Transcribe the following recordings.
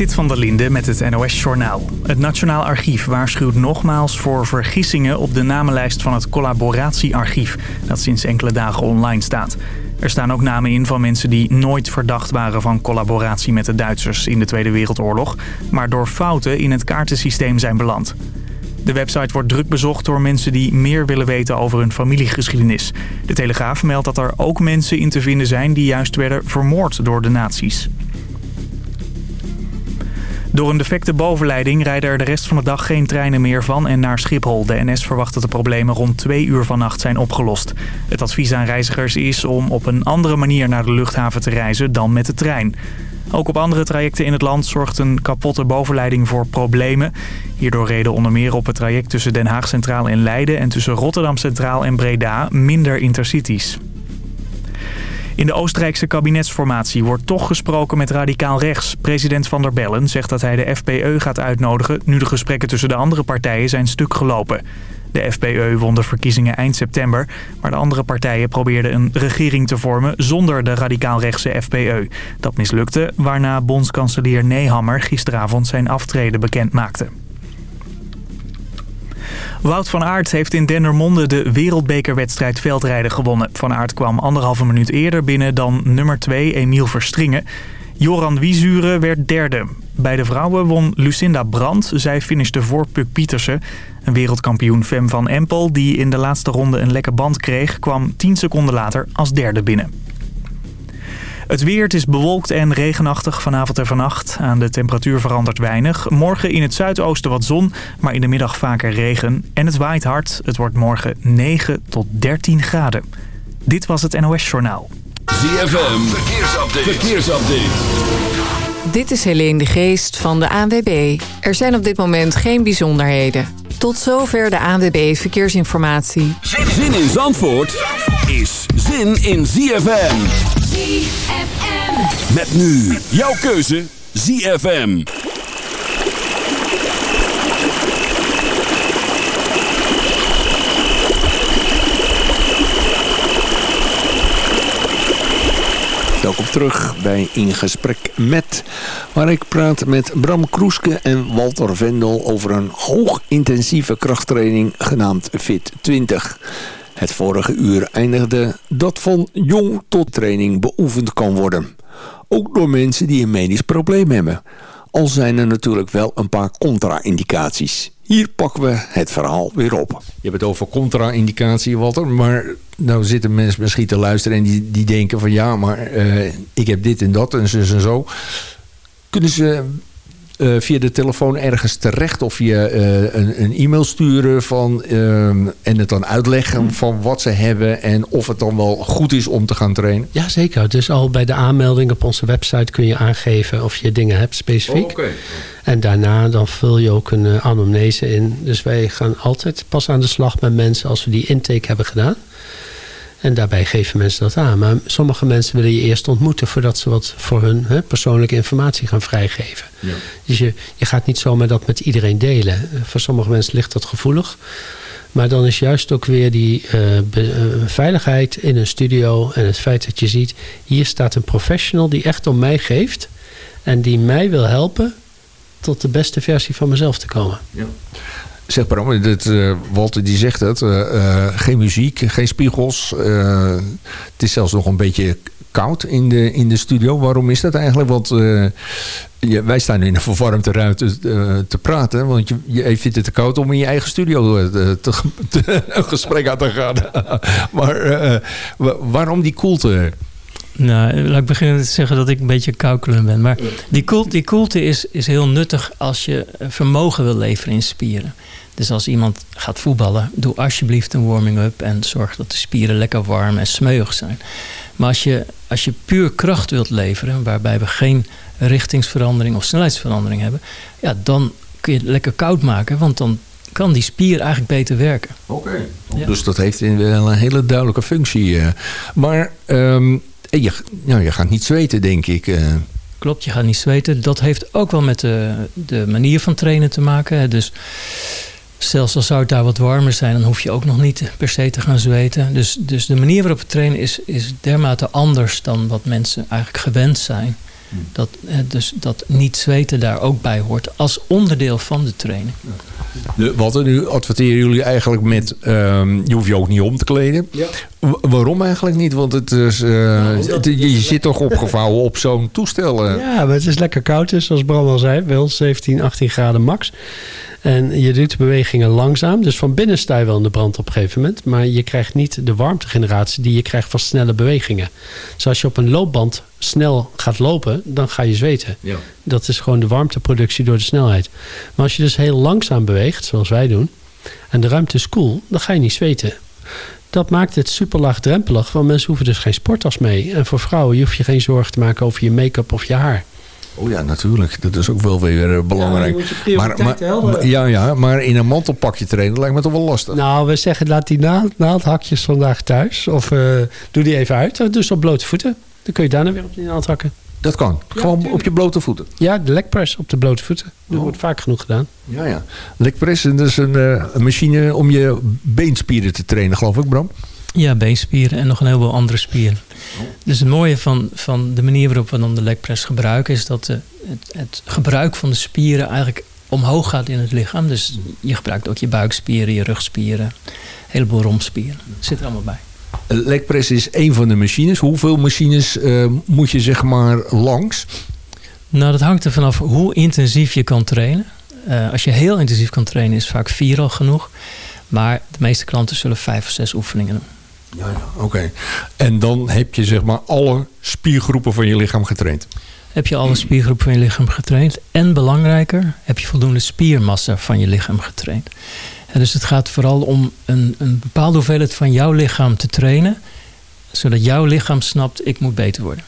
Zit van der Linde met het NOS-journaal. Het Nationaal Archief waarschuwt nogmaals voor vergissingen op de namenlijst van het collaboratiearchief... dat sinds enkele dagen online staat. Er staan ook namen in van mensen die nooit verdacht waren van collaboratie met de Duitsers in de Tweede Wereldoorlog... maar door fouten in het kaartensysteem zijn beland. De website wordt druk bezocht door mensen die meer willen weten over hun familiegeschiedenis. De Telegraaf meldt dat er ook mensen in te vinden zijn die juist werden vermoord door de nazi's. Door een defecte bovenleiding rijden er de rest van de dag geen treinen meer van en naar Schiphol. De NS verwacht dat de problemen rond twee uur vannacht zijn opgelost. Het advies aan reizigers is om op een andere manier naar de luchthaven te reizen dan met de trein. Ook op andere trajecten in het land zorgt een kapotte bovenleiding voor problemen. Hierdoor reden onder meer op het traject tussen Den Haag Centraal en Leiden... en tussen Rotterdam Centraal en Breda minder intercities. In de Oostenrijkse kabinetsformatie wordt toch gesproken met radicaal rechts. President Van der Bellen zegt dat hij de FPE gaat uitnodigen... nu de gesprekken tussen de andere partijen zijn stuk gelopen. De FPE won de verkiezingen eind september... maar de andere partijen probeerden een regering te vormen zonder de radicaal-rechtse FPE. Dat mislukte, waarna bondskanselier Nehammer gisteravond zijn aftreden bekend maakte. Wout van Aert heeft in Dendermonde de wereldbekerwedstrijd veldrijden gewonnen. Van Aert kwam anderhalve minuut eerder binnen dan nummer 2 Emiel Verstringen. Joran Wiesure werd derde. Bij de vrouwen won Lucinda Brandt. Zij finishte voor Puk Pietersen. Een wereldkampioen Fem van Empel, die in de laatste ronde een lekke band kreeg... kwam 10 seconden later als derde binnen. Het weer, het is bewolkt en regenachtig vanavond en vannacht. Aan de temperatuur verandert weinig. Morgen in het zuidoosten wat zon, maar in de middag vaker regen. En het waait hard. Het wordt morgen 9 tot 13 graden. Dit was het NOS Journaal. ZFM, verkeersupdate. verkeersupdate. Dit is Helene de Geest van de ANWB. Er zijn op dit moment geen bijzonderheden. Tot zover de ANWB Verkeersinformatie. Zin in Zandvoort is zin in ZFM. ZFM. Met nu jouw keuze ZFM. Welkom terug bij In Gesprek Met, waar ik praat met Bram Kroeske en Walter Vendel over een hoogintensieve krachttraining genaamd Fit 20. Het vorige uur eindigde dat van jong tot training beoefend kan worden. Ook door mensen die een medisch probleem hebben. Al zijn er natuurlijk wel een paar contra-indicaties. Hier pakken we het verhaal weer op. Je hebt het over contra-indicatie, Walter. Maar nou zitten mensen misschien te luisteren en die, die denken van... ja, maar uh, ik heb dit en dat en zo en zo. Kunnen ze via de telefoon ergens terecht of via uh, een, een, e-mail sturen van, uh, en het dan uitleggen van wat ze hebben en of het dan wel goed is om te gaan trainen? Ja, zeker. Dus al bij de aanmelding op onze website kun je aangeven of je dingen hebt specifiek. Oh, okay. En daarna dan vul je ook een uh, anamnese in. Dus wij gaan altijd pas aan de slag met mensen als we die intake hebben gedaan. En daarbij geven mensen dat aan. Maar sommige mensen willen je eerst ontmoeten... voordat ze wat voor hun hè, persoonlijke informatie gaan vrijgeven. Ja. Dus je, je gaat niet zomaar dat met iedereen delen. Voor sommige mensen ligt dat gevoelig. Maar dan is juist ook weer die uh, be, uh, veiligheid in een studio... en het feit dat je ziet... hier staat een professional die echt om mij geeft... en die mij wil helpen tot de beste versie van mezelf te komen. Ja. Zeg maar, uh, Walter die zegt het. Uh, uh, geen muziek, geen spiegels. het is zelfs nog een beetje koud in de, in de studio. Waarom is dat eigenlijk? Want wij staan in een verwarmde ruimte te praten. Want je, je vindt het te koud om in je eigen studio te, een gesprek aan te gaan. maar waarom die koelte? Nou, laat ik beginnen te zeggen dat ik een beetje koukelend ben. Maar die koelte, die koelte is, is heel nuttig als je vermogen wil leveren in spieren. Dus als iemand gaat voetballen, doe alsjeblieft een warming-up en zorg dat de spieren lekker warm en smeuig zijn. Maar als je, als je puur kracht wilt leveren, waarbij we geen richtingsverandering of snelheidsverandering hebben, ja, dan kun je het lekker koud maken, want dan kan die spier eigenlijk beter werken. Oké. Okay. Ja. Dus dat heeft wel een hele duidelijke functie. Maar um, je, nou, je gaat niet zweten, denk ik. Uh. Klopt, je gaat niet zweten. Dat heeft ook wel met de, de manier van trainen te maken. Dus zelfs al zou het daar wat warmer zijn, dan hoef je ook nog niet per se te gaan zweten. Dus, dus de manier waarop we trainen is, is dermate anders dan wat mensen eigenlijk gewend zijn. Dat, eh, dus dat niet zweten daar ook bij hoort als onderdeel van de training. De, wat er nu adverteren jullie eigenlijk met... ehm, je hoeft je ook niet om te kleden. W- waarom eigenlijk niet? Want het is, eh, het- je, je zit toch opgevouwen op zo'n toestel. eh. Ja, maar het is lekker koud dus, zoals Bram al zei. Wel 17, 18 graden max. En je doet de bewegingen langzaam. Dus van binnen sta je wel in de brand op een gegeven moment. Maar je krijgt niet de warmtegeneratie die je krijgt van snelle bewegingen. Dus als je op een loopband snel gaat lopen, dan ga je zweten. Ja. Dat is gewoon de warmteproductie door de snelheid. Maar als je dus heel langzaam beweegt, zoals wij doen... en de ruimte is koel, dan ga je niet zweten. Dat maakt het super laagdrempelig, want mensen hoeven dus geen sporttas mee. En voor vrouwen je hoef je geen zorgen te maken over je make-up of je haar. Oh ja, natuurlijk. Dat is ook wel weer eh, belangrijk. Ja, je moet je prioriteiten helder- ja, ja, maar in een mantelpakje trainen lijkt me toch wel lastig. Nou, we zeggen laat die naald, naaldhakjes vandaag thuis. Of eh, doe die even uit. Dus op blote voeten. Dan kun je daarna weer op die naald hakken. Dat kan. Gewoon op je blote voeten. Ja, de legpress op de blote voeten. Dat Oh. wordt vaak genoeg gedaan. Ja, ja. Legpress, dat is een, eh, een machine om je beenspieren te trainen, geloof ik, Bram. Ja, beenspieren en nog een heleboel andere spieren. Dus het mooie van, van de manier waarop we dan de legpress gebruiken... is dat de, het, het gebruik van de spieren eigenlijk omhoog gaat in het lichaam. Dus je gebruikt ook je buikspieren, je rugspieren, een heleboel romspieren. Dat zit er allemaal bij. Legpress is één van de machines. Hoeveel machines eh, moet je zeg maar langs? Nou, dat hangt er vanaf hoe intensief je kan trainen. Eh, als je heel intensief kan trainen is vaak vier al genoeg. Maar de meeste klanten zullen vijf of zes oefeningen doen. Ja, ja. Oké. En dan heb je zeg maar alle spiergroepen van je lichaam getraind. Heb je alle spiergroepen van je lichaam getraind. En belangrijker, heb je voldoende spiermassa van je lichaam getraind. Dus het gaat vooral om een, een bepaalde hoeveelheid van jouw lichaam te trainen. Zodat jouw lichaam snapt, ik moet beter worden.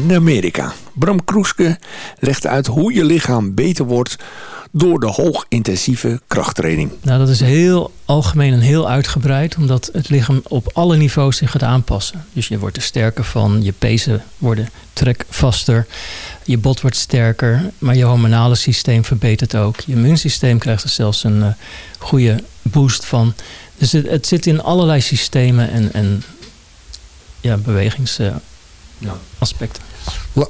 In America. Bram Kroeske legt uit hoe je lichaam beter wordt door de hoogintensieve krachttraining. Nou, dat is heel algemeen en heel uitgebreid, omdat het lichaam op alle niveaus zich gaat aanpassen. Dus je wordt er sterker van, je pezen worden trekvaster, je bot wordt sterker, maar je hormonale systeem verbetert ook. Je immuunsysteem krijgt er zelfs een uh, goede boost van. Dus het, zit in allerlei systemen en, en ja, bewegingsaspecten. Uh, ja.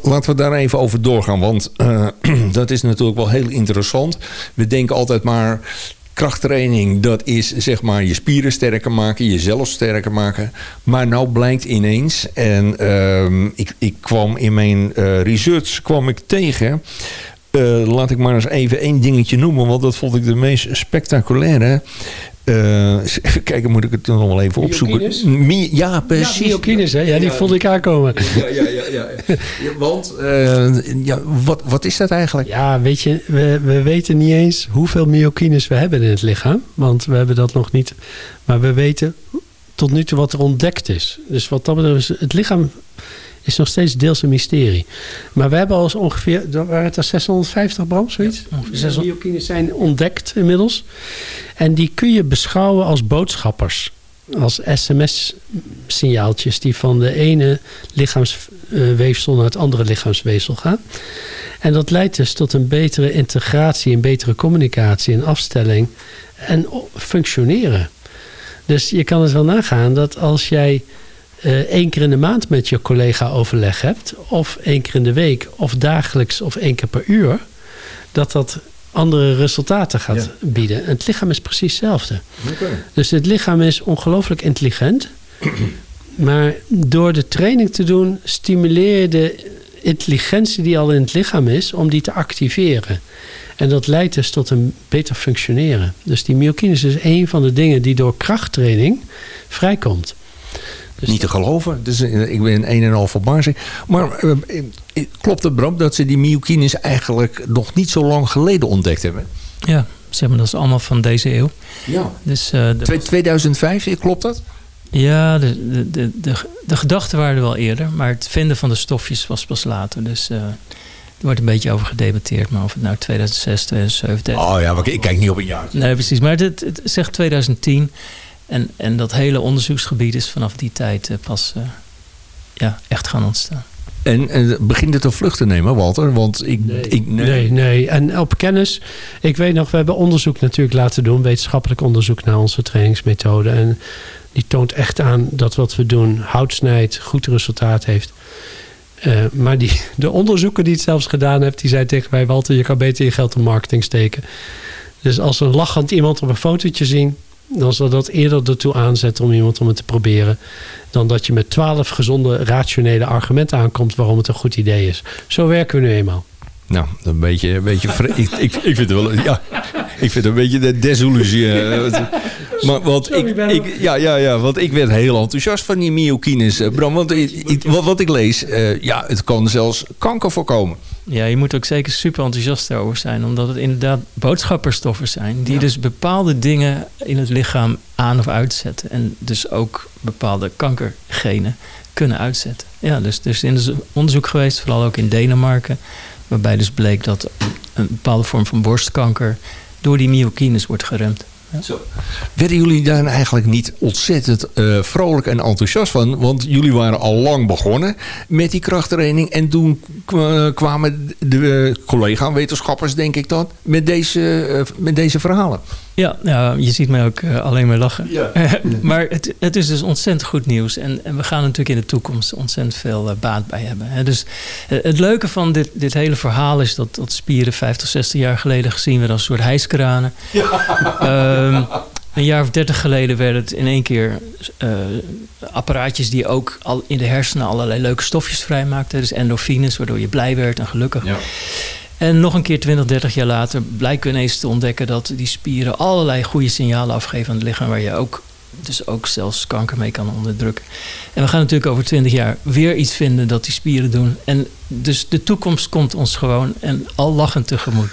Laten we daar even over doorgaan, want uh, dat is natuurlijk wel heel interessant. We denken altijd maar, krachttraining, dat is zeg maar je spieren sterker maken, jezelf sterker maken. Maar nou blijkt ineens, en uh, ik, ik kwam in mijn uh, research kwam ik tegen... Uh, laat ik maar eens even één dingetje noemen, want dat vond ik de meest spectaculaire. Uh, even kijken, moet ik het nog wel even opzoeken? Mi ja, precies. Ja, myokines, hè? Ja, die ja, vond ik aankomen. Ja, ja, ja. ja. ja want, uh, ja, wat, wat is dat eigenlijk? Ja, weet je, we, we weten niet eens hoeveel myokines we hebben in het lichaam. Want we hebben dat nog niet. Maar we weten tot nu toe wat er ontdekt is. Dus wat dat betreft, het lichaam is nog steeds deels een mysterie. Maar we hebben al ongeveer, waren het er 650 bram, zoiets? Ja, ongeveer 600. Myokines zijn ontdekt inmiddels. En die kun je beschouwen als boodschappers. Als sms-signaaltjes die van de ene lichaamsweefsel naar het andere lichaamsweefsel gaan. En dat leidt dus tot een betere integratie, een betere communicatie, een afstelling en functioneren. Dus je kan het wel nagaan dat als jij één keer in de maand met je collega overleg hebt, of één keer in de week, of dagelijks, of één keer per uur, dat dat andere resultaten gaat ja. bieden. En het lichaam is precies hetzelfde. Okay. Dus het lichaam is ongelooflijk intelligent. maar door de training te doen, stimuleer je de intelligentie die al in het lichaam is, om die te activeren. En dat leidt dus tot een beter functioneren. Dus die myokines is een van de dingen die door krachttraining vrijkomt. Dus niet te geloven. Dus eh, ik ben een en al verbaasd. Maar uh, klopt het, Bram, dat ze die myokines eigenlijk nog niet zo lang geleden ontdekt hebben? Ja, zeg maar, dat is allemaal van deze eeuw. Ja. Dus, uh, 2005, klopt dat? Ja, de, de, de, de, de gedachten waren er wel eerder. Maar het vinden van de stofjes was pas later. Dus... Uh, er wordt een beetje over gedebatteerd, maar of het nou 2006, 2007... Oh ja, maar ik kijk niet op een jaar. Nee, precies. Maar het, het zegt 2010. En, en dat hele onderzoeksgebied is vanaf die tijd uh, pas uh, ja, echt gaan ontstaan. En, en begint het een vlucht te nemen, Walter? Want ik, nee. ik nee. nee. nee, En op kennis, ik weet nog, we hebben onderzoek natuurlijk laten doen, wetenschappelijk onderzoek naar onze trainingsmethode. En die toont echt aan dat wat we doen hout snijdt, goed resultaat heeft. Uh, maar die, de onderzoeker die het zelfs gedaan heeft, die zei tegen mij, Walter, je kan beter je geld in marketing steken. Dus als we een lachend iemand op een fotootje zien, dan zal dat eerder ertoe aanzetten om iemand om het te proberen. Dan dat je met twaalf gezonde, rationele argumenten aankomt waarom het een goed idee is. Zo werken we nu eenmaal. Nou, een beetje, een beetje ik, ik, ik vind het wel, ja, ik vind het een beetje de desillusie. maar, want ik, ik, ja, ja, ja, want ik werd heel enthousiast van die myokines, Bram. Want ik, wat, wat ik lees, uh, ja, het kan zelfs kanker voorkomen. Ja, je moet ook zeker super enthousiast over zijn. Omdat het inderdaad boodschapperstoffen zijn. Die ja. dus bepaalde dingen in het lichaam aan of uitzetten. En dus ook bepaalde kankergenen kunnen uitzetten. Ja, dus er is in onderzoek geweest, vooral ook in Denemarken. Waarbij dus bleek dat een bepaalde vorm van borstkanker door die myokines wordt geremd. Zo. Werden jullie daar eigenlijk niet ontzettend uh, vrolijk en enthousiast van? Want jullie waren al lang begonnen met die krachttraining. En toen kwamen de collega-wetenschappers, denk ik dan, met deze, uh, met deze verhalen. Ja, ja, je ziet mij ook alleen maar lachen. Ja. maar het, het is dus ontzettend goed nieuws. En, en we gaan natuurlijk in de toekomst ontzettend veel baat bij hebben. Hè. Dus het leuke van dit, dit hele verhaal is dat, dat spieren 50, 60 jaar geleden gezien werden als een soort hijskranen. Ja. Um, een jaar of dertig geleden werden het in één keer uh, apparaatjes die ook al in de hersenen allerlei leuke stofjes vrijmaakten. Dus endorfines, waardoor je blij werd en gelukkig. Ja. En nog een keer 20, 30 jaar later blijken we ineens te ontdekken dat die spieren allerlei goede signalen afgeven aan het lichaam, waar je ook, dus ook zelfs kanker mee kan onderdrukken. En we gaan natuurlijk over 20 jaar weer iets vinden dat die spieren doen. En dus de toekomst komt ons gewoon en al lachend tegemoet.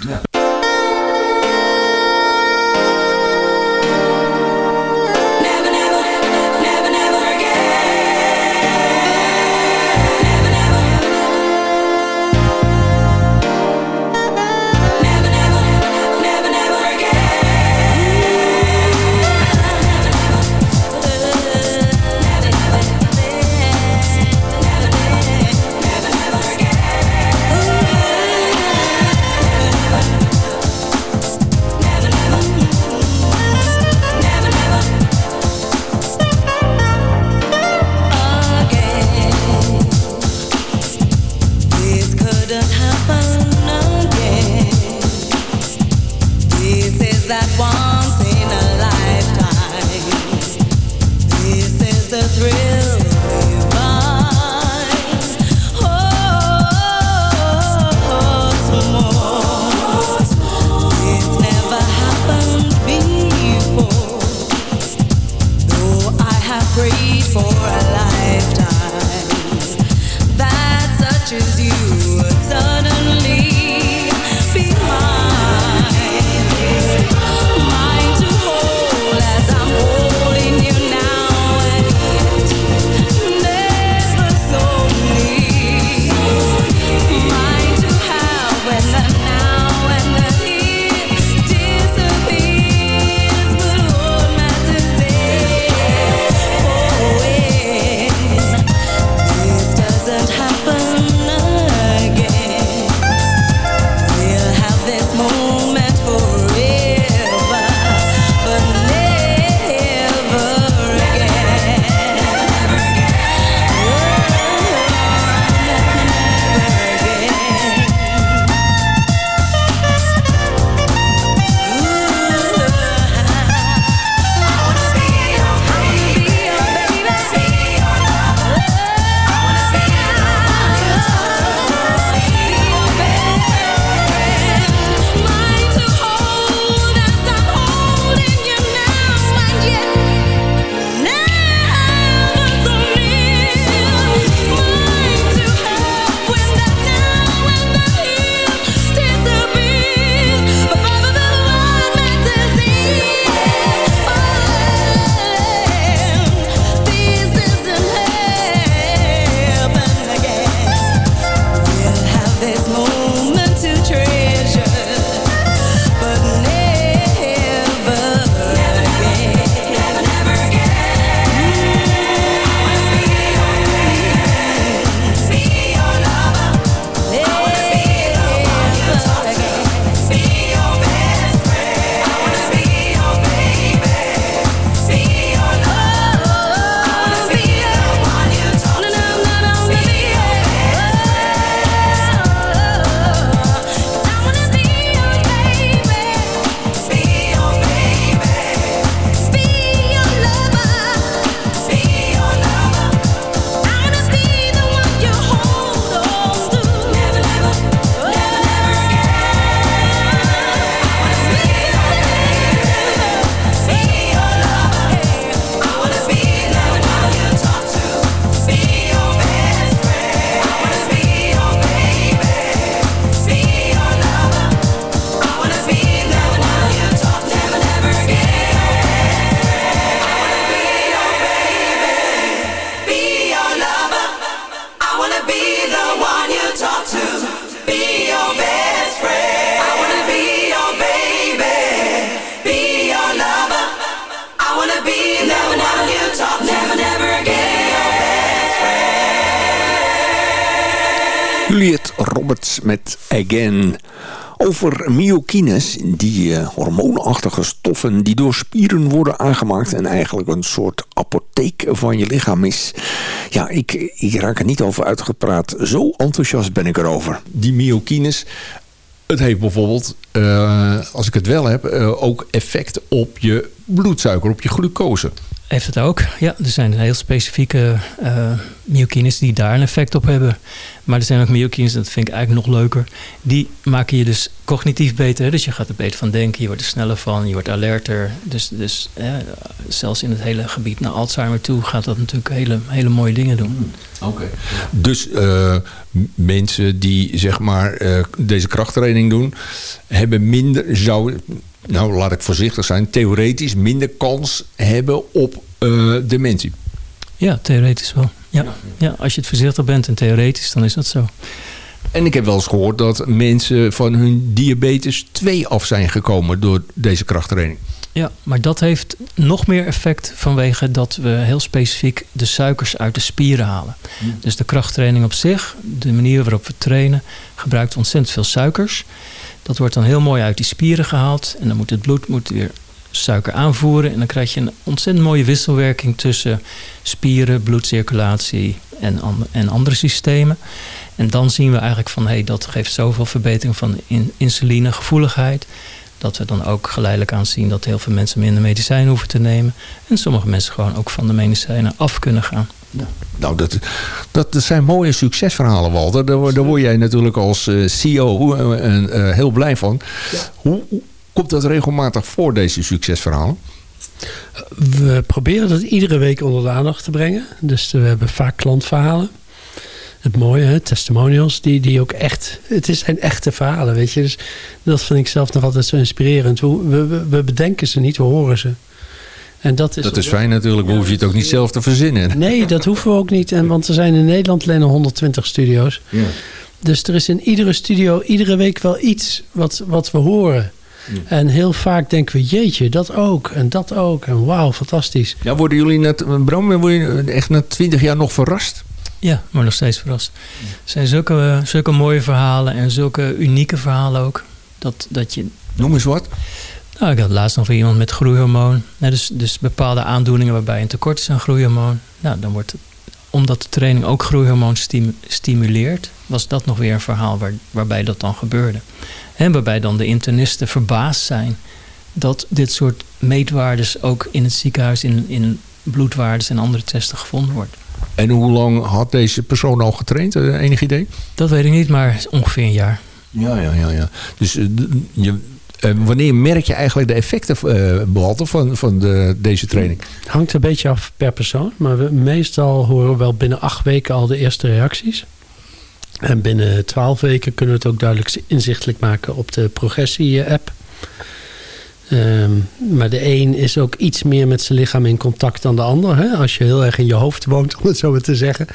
Roberts met Again. Over myokines, die eh, hormoonachtige stoffen die door spieren worden aangemaakt... en eigenlijk een soort apotheek van je lichaam is. Ja, ik, ik raak er niet over uitgepraat. Zo enthousiast ben ik erover. Die myokines, het heeft bijvoorbeeld, eh, als ik het wel heb... eh, ook effect op je bloedsuiker, op je glucose. Heeft het ook. Ja, er zijn heel specifieke eh myokines die daar een effect op hebben. Maar er zijn ook myokines, dat vind ik eigenlijk nog leuker. Die maken je dus cognitief beter. hè. Dus je gaat er beter van denken, je wordt er sneller van, je wordt alerter. Dus, dus zelfs in het hele gebied naar Alzheimer toe gaat dat natuurlijk hele, hele mooie dingen doen. Oké. Dus eh, mensen die zeg maar eh, deze krachttraining doen, hebben minder, zou, nou laat ik voorzichtig zijn, theoretisch minder kans hebben op eh, dementie. Ja, theoretisch wel. Ja. ja, als je het voorzichtig bent en theoretisch, dan is dat zo. En ik heb wel eens gehoord dat mensen van hun diabetes 2 af zijn gekomen door deze krachttraining. Ja, maar dat heeft nog meer effect vanwege dat we heel specifiek de suikers uit de spieren halen. Dus de krachttraining op zich, de manier waarop we trainen, gebruikt ontzettend veel suikers. Dat wordt dan heel mooi uit die spieren gehaald en dan moet het bloed moet weer suiker aanvoeren. En dan krijg je een ontzettend mooie wisselwerking tussen spieren, bloedcirculatie en, en andere systemen. En dan zien we eigenlijk van, hé, hey, dat geeft zoveel verbetering van in, insulinegevoeligheid. Dat we dan ook geleidelijk aan zien dat heel veel mensen minder medicijnen hoeven te nemen. En sommige mensen gewoon ook van de medicijnen af kunnen gaan. Nou, dat, dat, dat zijn mooie succesverhalen, Walter. Daar, word- daar word jij natuurlijk als eh, CEO eh, eh, heel blij van. Hoe komt dat regelmatig voor, deze succesverhalen? We proberen dat iedere week onder de aandacht te brengen. Dus we hebben vaak klantverhalen. Het mooie, hè, testimonials, die, die ook echt... Het is- zijn echte verhalen, weet je. Dus dat vind ik zelf nog altijd zo inspirerend. Hoe- We, we, we bedenken ze niet, we horen ze. En dat is, Dat is fijn natuurlijk, we hoef je het ook niet zelf te verzinnen. Nee, dat hoeven we ook niet. En, want er zijn in Nederland alleen nog 120 studio's. Ja. Dus er is in iedere studio iedere week wel iets wat, wat we horen. En heel vaak denken we, jeetje, dat ook en dat ook. En wauw, fantastisch. Ja, worden jullie net, Bram, word je echt na twintig jaar nog verrast? Ja, maar nog steeds verrast. Het zijn zulke, zulke mooie verhalen en zulke unieke verhalen ook. Dat, dat je, Noem eens wat. nou, ik had laatst nog weer iemand met groeihormoon. Dus, dus bepaalde aandoeningen waarbij een tekort is aan groeihormoon. Nou, dan wordt het, omdat de training ook groeihormoon stimu- stimuleert, was dat nog weer een verhaal waar, waarbij dat dan gebeurde. En waarbij dan de internisten verbaasd zijn dat dit soort meetwaardes ook in het ziekenhuis in, in bloedwaardes en andere testen gevonden wordt. En hoe lang had deze persoon al getraind? Eh, Enig idee? Dat weet ik niet, maar ongeveer een jaar. Ja, ja, ja. ja. Dus eh, je, eh, wanneer merk je eigenlijk de effecten, eh Walter, van, van de, deze training? Het hangt een beetje af per persoon. Maar we, meestal horen we wel binnen acht weken al de eerste reacties. En binnen twaalf weken kunnen we het ook duidelijk inzichtelijk maken op de progressie-app. Ehm, maar de een is ook iets meer met zijn lichaam in contact dan de ander. Hè? Als je heel erg in je hoofd woont, om het zo maar te zeggen,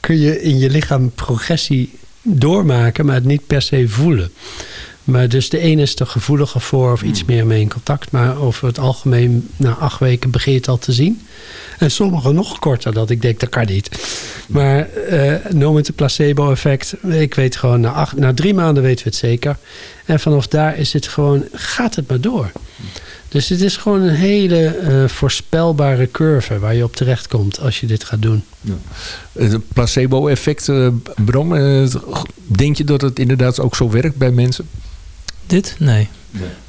kun je in je lichaam progressie doormaken, maar het niet per se voelen. Maar dus de ene is er gevoeliger voor of iets meer mee in contact. Maar over het algemeen, na acht weken begin je het al te zien. En sommigen nog korter, dat ik denk, dat kan niet. Maar eh noem het een placebo-effect. Ik weet gewoon, na, acht, na drie maanden weten we het zeker. En vanaf daar is het gewoon, gaat het maar door. Dus het is gewoon een hele eh, voorspelbare curve waar je op terecht komt als je dit gaat doen. Het placebo-effect, eh, Bram, eh, denk je dat het inderdaad ook zo werkt bij mensen? Dit? Nee.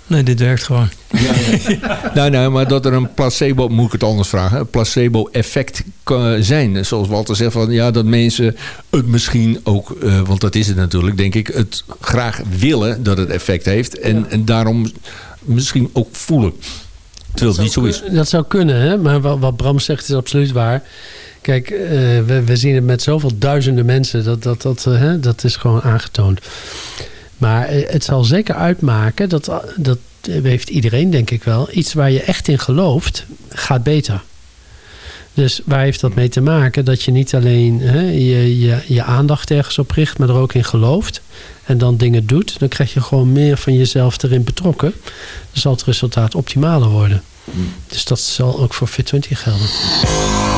Nee, dit werkt gewoon. nou, nou, maar dat er een placebo, moet ik het anders vragen, een placebo-effect kan zijn. Zoals Walter zegt, van, ja, dat mensen het misschien ook, eh, want dat is het natuurlijk, denk ik, het graag willen dat het effect heeft. En, en daarom misschien ook voelen. Terwijl het niet zo is. Dat zou kunnen, hè? maar wat, wat Bram zegt is absoluut waar. Kijk, eh, we, we zien het met zoveel duizenden mensen. Dat, dat, dat, eh, hè, dat is gewoon aangetoond. Maar eh, het zal zeker uitmaken, dat, dat heeft iedereen denk ik wel. Iets waar je echt in gelooft, gaat beter. Dus waar heeft dat mee te maken? Dat je niet alleen hè, je, je, je aandacht ergens op richt, maar er ook in gelooft. En dan dingen doet. Dan krijg je gewoon meer van jezelf erin betrokken. Dan zal het resultaat optimaler worden. Dus dat zal ook voor Fit20 gelden.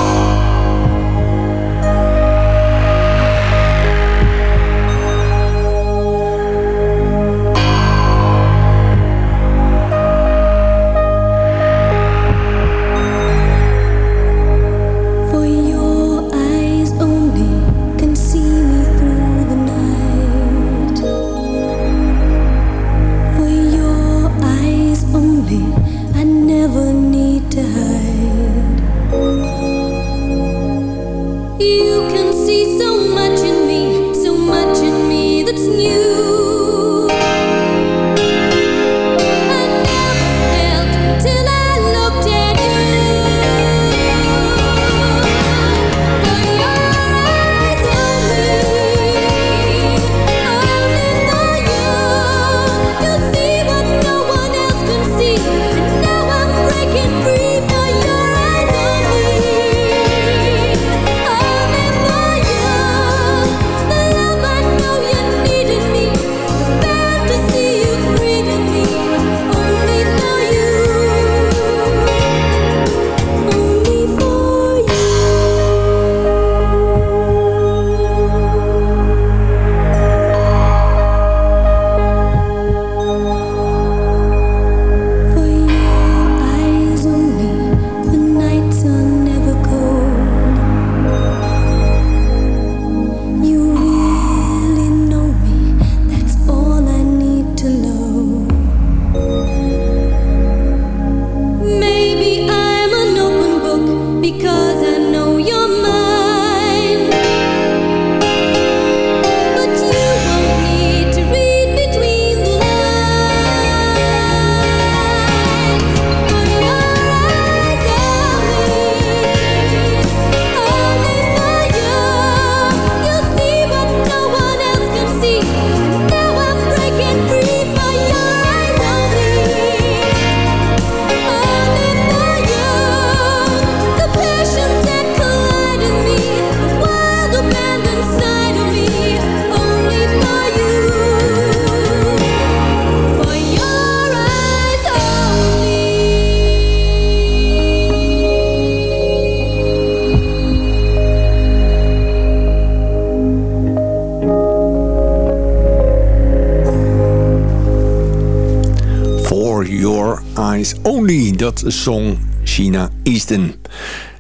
Zong China Easton.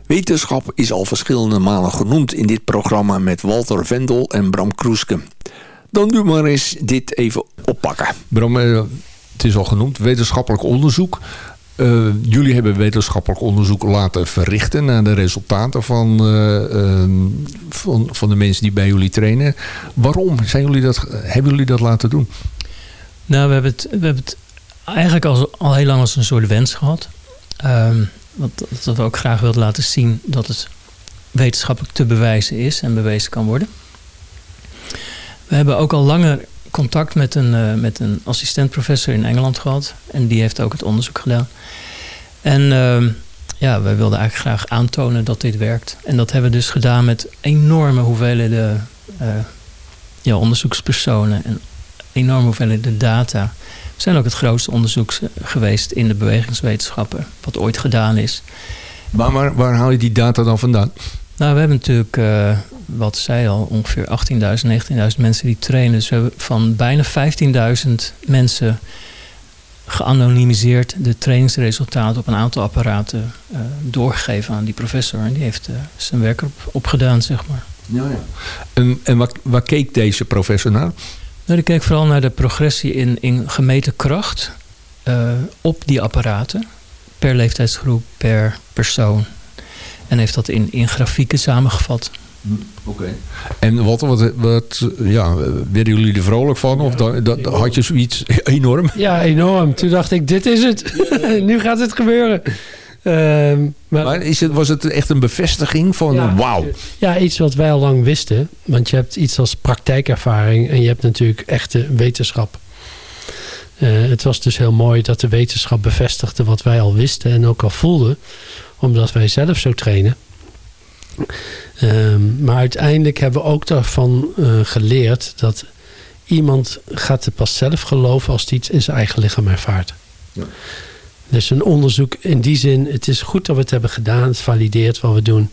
Wetenschap is al verschillende malen genoemd in dit programma met Walter Vendel en Bram Kroeske. Dan doe maar eens dit even oppakken. Bram, eh, het is al genoemd, wetenschappelijk onderzoek. Eh, jullie hebben wetenschappelijk onderzoek laten verrichten naar de resultaten van, eh, eh, van, van de mensen die bij jullie trainen. Waarom zijn jullie dat, hebben jullie dat laten doen? Nou, we hebben het, we hebben het eigenlijk al, al heel lang als een soort wens gehad. Ehm, want dat, we ook graag wilden laten zien dat het wetenschappelijk te bewijzen is en bewezen kan worden. We hebben ook al langer contact met een, eh, met een assistent-professor in Engeland gehad. En die heeft ook het onderzoek gedaan. En ehm, ja, wij wilden eigenlijk graag aantonen dat dit werkt. En dat hebben we dus gedaan met enorme hoeveelheden eh, ja, onderzoekspersonen en enorme hoeveelheden data. Zijn ook het grootste onderzoek eh, geweest in de bewegingswetenschappen, wat ooit gedaan is. Maar waar, waar haal je die data dan vandaan? Nou, we hebben natuurlijk, eh, wat zei al, ongeveer 18.000, 19.000 mensen die trainen. Dus we hebben van bijna 15.000 mensen geanonimiseerd de trainingsresultaten op een aantal apparaten eh, doorgegeven aan die professor. En die heeft zijn werk op, opgedaan, zeg maar. En, en waar, waar keek deze professor naar? Nou, ik keek vooral naar de progressie in, in gemeten kracht eh, op die apparaten. Per leeftijdsgroep, per persoon. En heeft dat in, in grafieken samengevat. Oké. En wat, wat, wat ja, werden jullie er vrolijk van? Of dan, dat, had je zoiets enorm? Ja, enorm. Toen dacht ik, dit is het. nu gaat het gebeuren. Ehm, maar, Maar is het, was het echt een bevestiging van Ja. wauw? ja, iets wat wij al lang wisten. Want je hebt iets als praktijkervaring en je hebt natuurlijk echte wetenschap. Eh, het was dus heel mooi dat de wetenschap bevestigde wat wij al wisten en ook al voelden. Omdat wij zelf zo trainen. Ehm, maar uiteindelijk hebben we ook daarvan eh, geleerd dat iemand gaat het pas zelf geloven als hij het in zijn eigen lichaam ervaart. Dus een onderzoek in die zin, het is goed dat we het hebben gedaan. Het valideert wat we doen.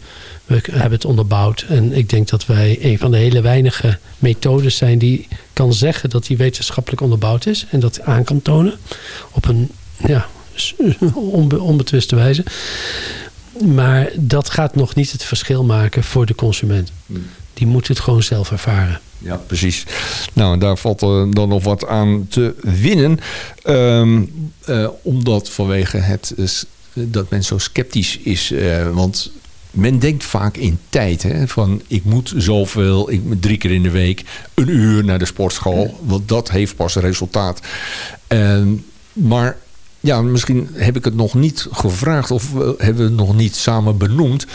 We hebben het onderbouwd. En ik denk dat wij een van de hele weinige methodes zijn die kan zeggen dat die wetenschappelijk onderbouwd is. En dat aan kan tonen op een ja, onbe- onbetwiste wijze. Maar dat gaat nog niet het verschil maken voor de consument. Die moet het gewoon zelf ervaren. Ja, precies. Nou, daar valt eh, dan nog wat aan te winnen. Ehm, eh, omdat vanwege het, eh, dat men zo sceptisch is. want men denkt vaak in tijd. Hè, van ik moet zoveel, ik drie keer in de week een uur naar de sportschool. Want dat heeft pas resultaat. En, maar ja, misschien heb ik het nog niet gevraagd of hebben we het nog niet samen benoemd.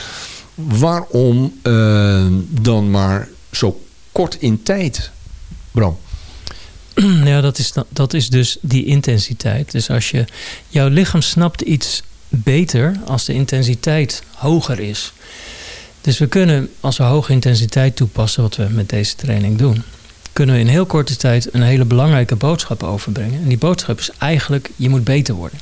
Waarom eh, dan maar zo kort in tijd, Bram? Ja, dat is, dat is dus die intensiteit. Dus als je, jouw lichaam snapt iets beter als de intensiteit hoger is. Dus we kunnen, als we hoge intensiteit toepassen, wat we met deze training doen, kunnen we in heel korte tijd een hele belangrijke boodschap overbrengen. En die boodschap is eigenlijk, je moet beter worden.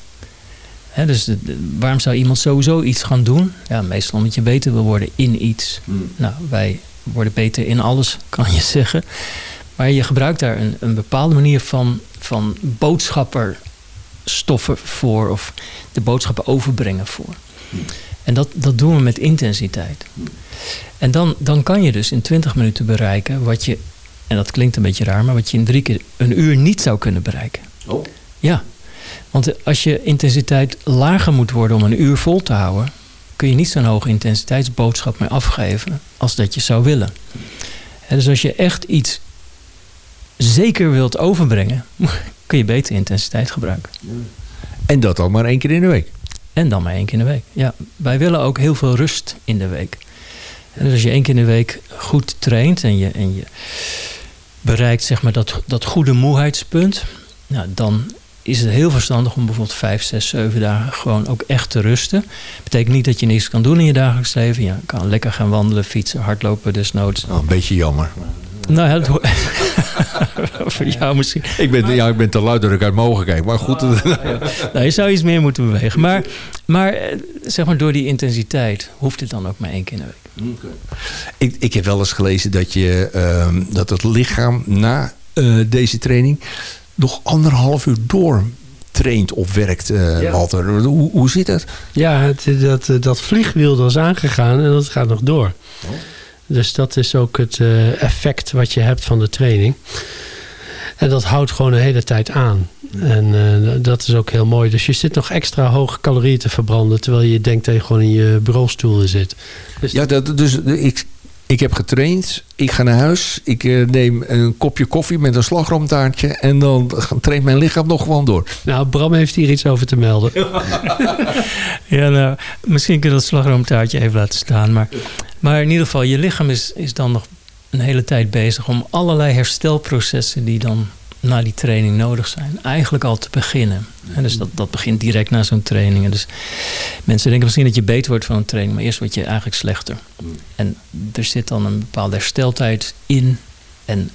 Dus de- de- waarom zou iemand sowieso iets gaan doen? Ja, meestal omdat je beter wil worden in iets. Nou, wij worden beter in alles, kan je zeggen. Maar je gebruikt daar een, een bepaalde manier van, van boodschapperstoffen voor. Of de boodschappen overbrengen voor. En dat, dat doen we met intensiteit. En dan, dan kan je dus in 20 minuten bereiken wat je, en dat klinkt een beetje raar, maar wat je in drie keer een uur niet zou kunnen bereiken. Oh. Ja, want als je intensiteit lager moet worden om een uur vol te houden, kun je niet zo'n hoge intensiteitsboodschap meer afgeven als dat je zou willen. Hè, dus als je echt iets zeker wilt overbrengen, kun je beter intensiteit gebruiken. En dat al maar één keer in de week. En dan maar één keer in de week. Ja, wij willen ook heel veel rust in de week. En dus als je één keer in de week goed traint en je, en je bereikt zeg maar, dat, dat goede moeheidspunt, nou, dan is het heel verstandig om bijvoorbeeld vijf, zes, zeven dagen gewoon ook echt te rusten. Betekent niet dat je niks kan doen in je dagelijks leven. Je kan lekker gaan wandelen, fietsen, hardlopen desnoods. Oh, een beetje jammer. Nou ja, dat hoort- voor jou misschien. Ik ben, ja, ik ben te luid dat ik uit mogen kijken. Maar goed, Nou, je zou iets meer moeten bewegen. Maar, maar eh, zeg maar door die intensiteit hoeft het dan ook maar één keer in de week. ik, ik heb wel eens gelezen dat, je, ehm, dat het lichaam na eh, deze training nog anderhalf uur door traint of werkt, eh, Ja. Walter. Hoe, hoe zit het? Ja, het, dat, eh, dat vliegwiel dat is aangegaan en dat gaat nog door. Dus dat is ook het eh, effect wat je hebt van de training. En dat houdt gewoon een hele tijd aan. En dat is ook heel mooi. Dus je zit nog extra hoge calorieën te verbranden... terwijl je denkt dat je gewoon in je bureaustoel zit. Dus Ja, dat, dus ik, ik heb getraind. Ik ga naar huis. Ik eh, neem een kopje koffie met een slagroomtaartje. En dan traint mijn lichaam nog gewoon door. Nou, Bram heeft hier iets over te melden. Ja, nou, misschien kun je dat slagroomtaartje even laten staan. Maar, maar in ieder geval, je lichaam is, is dan nog een hele tijd bezig om allerlei herstelprocessen die dan na die training nodig zijn, eigenlijk al te beginnen. En dus dat, dat begint direct na zo'n training. En dus mensen denken misschien dat je beter wordt van een training, maar eerst word je eigenlijk slechter. En er zit dan een bepaalde hersteltijd in. En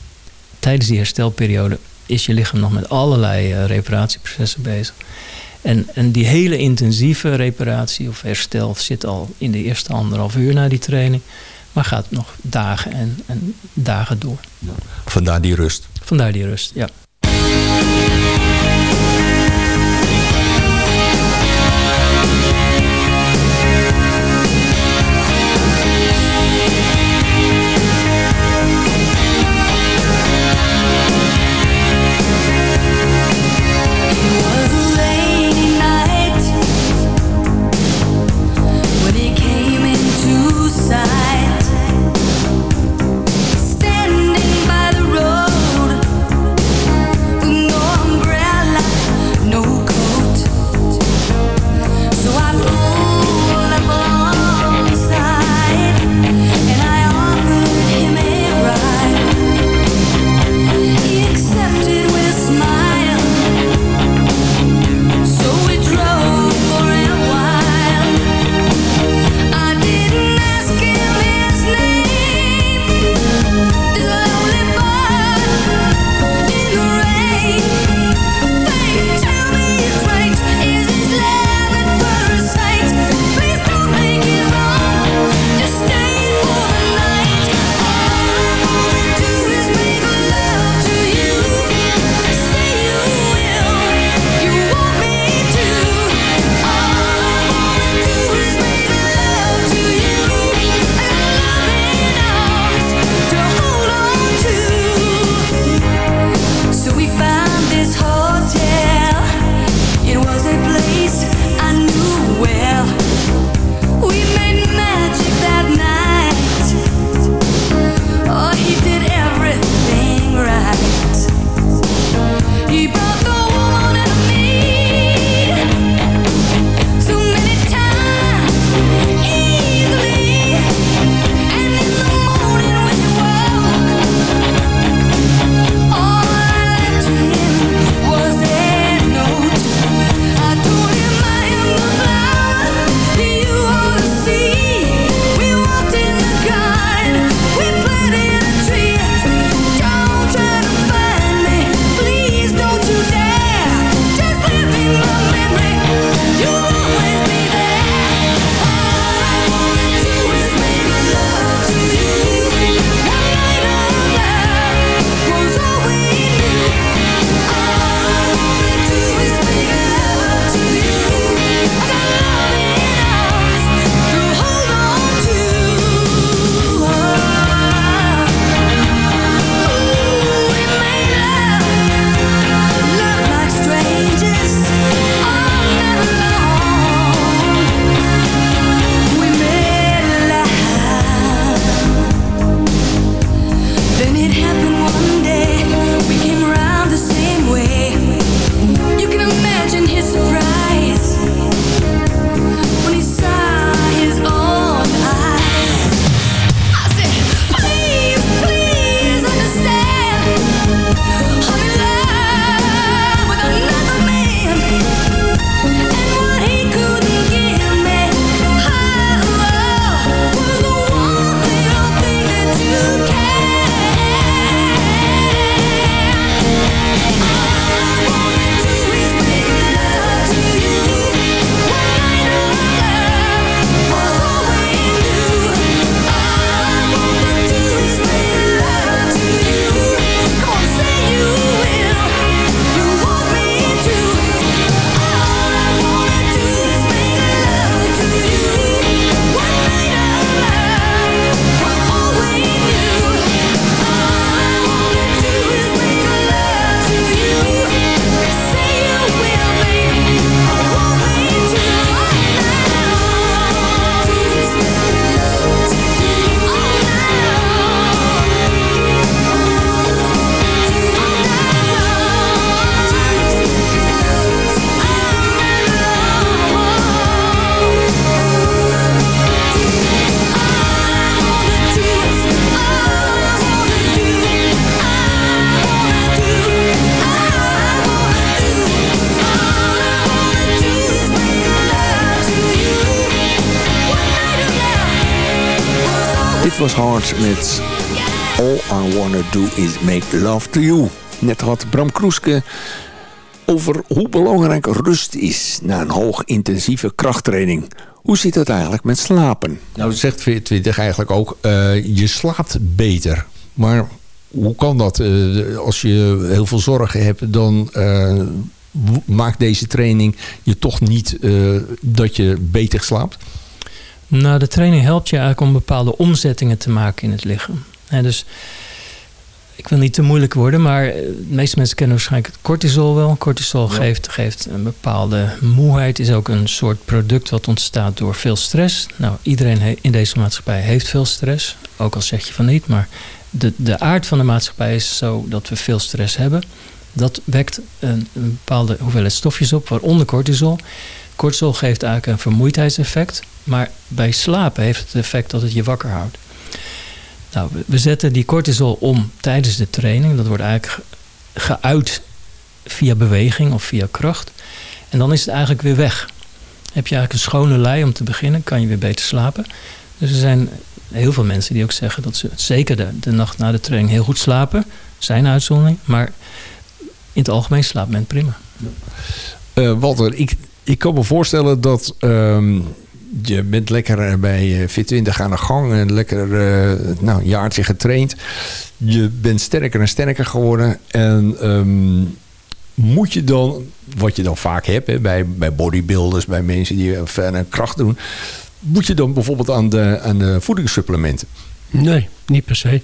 tijdens die herstelperiode is je lichaam nog met allerlei eh, reparatieprocessen bezig. En, en die hele intensieve reparatie of herstel zit al in de eerste anderhalf uur na die training. Maar gaat nog dagen en, en dagen door. Vandaar die rust. Vandaar die rust, ja. Dit was Hard met All I Wanna Do Is Make Love To You. Net had Bram Kroeske over hoe belangrijk rust is na een hoog intensieve krachttraining. Hoe zit het eigenlijk met slapen? Nou zegt 20 eigenlijk ook, eh, je slaapt beter. Maar hoe kan dat? Eh, als je heel veel zorgen hebt, dan eh, maakt deze training je toch niet dat je beter slaapt? Nou, de training helpt je eigenlijk om bepaalde omzettingen te maken in het lichaam. Hè, dus ik wil niet te moeilijk worden, maar eh, de meeste mensen kennen waarschijnlijk het cortisol wel. Cortisol geeft, geeft een bepaalde moeheid, is ook een soort product wat ontstaat door veel stress. Nou, iedereen in deze maatschappij heeft veel stress, ook al zeg je van niet, maar de, de aard van de maatschappij is zo dat we veel stress hebben. Dat wekt een, een bepaalde hoeveelheid stofjes op, waaronder cortisol. Cortisol geeft eigenlijk een vermoeidheidseffect. Maar bij slapen heeft het effect dat het je wakker houdt. Nou, we- zetten die cortisol om tijdens de training. Dat wordt eigenlijk ge- geuit via beweging of via kracht. En dan is het eigenlijk weer weg. Heb je eigenlijk een schone lei om te beginnen, kan je weer beter slapen. Dus er zijn heel veel mensen die ook zeggen dat ze zeker de, de nacht na de training heel goed slapen. Zijn uitzondering, maar in het algemeen slaapt men prima. Eh, Walter, ik, ik kan me voorstellen dat ehm, je bent lekker eh, bij eh, Fit20 aan de gang. En lekker eh, nou, een jaartje getraind. Je bent sterker en sterker geworden. En ehm, moet je dan, wat je dan vaak hebt hè, bij, bij bodybuilders, bij mensen die eh, verder kracht doen. Moet je dan bijvoorbeeld aan de, aan de voedingssupplementen? Nee, niet per se.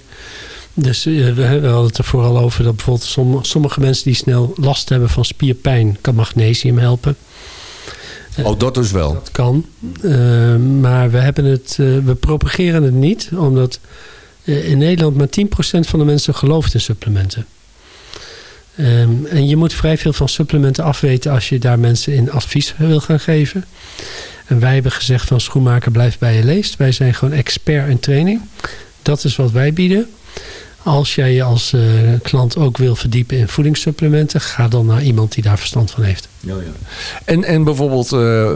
Dus eh, we, hadden het er vooral over dat bijvoorbeeld som- sommige mensen die snel last hebben van spierpijn, kan magnesium helpen. Oh, dat dus wel. Dat kan. Eh, maar we, hebben het, eh, we propageren het niet, omdat eh, in Nederland maar 10% van de mensen gelooft in supplementen. Ehm, en je moet vrij veel van supplementen afweten als je daar mensen in advies wil gaan geven. En wij hebben gezegd van schoenmaker blijf bij je leest. Wij zijn gewoon expert in training. Dat is wat wij bieden. Als jij je als eh, klant ook wil verdiepen in voedingssupplementen, ga dan naar iemand die daar verstand van heeft. En, en bijvoorbeeld, eh,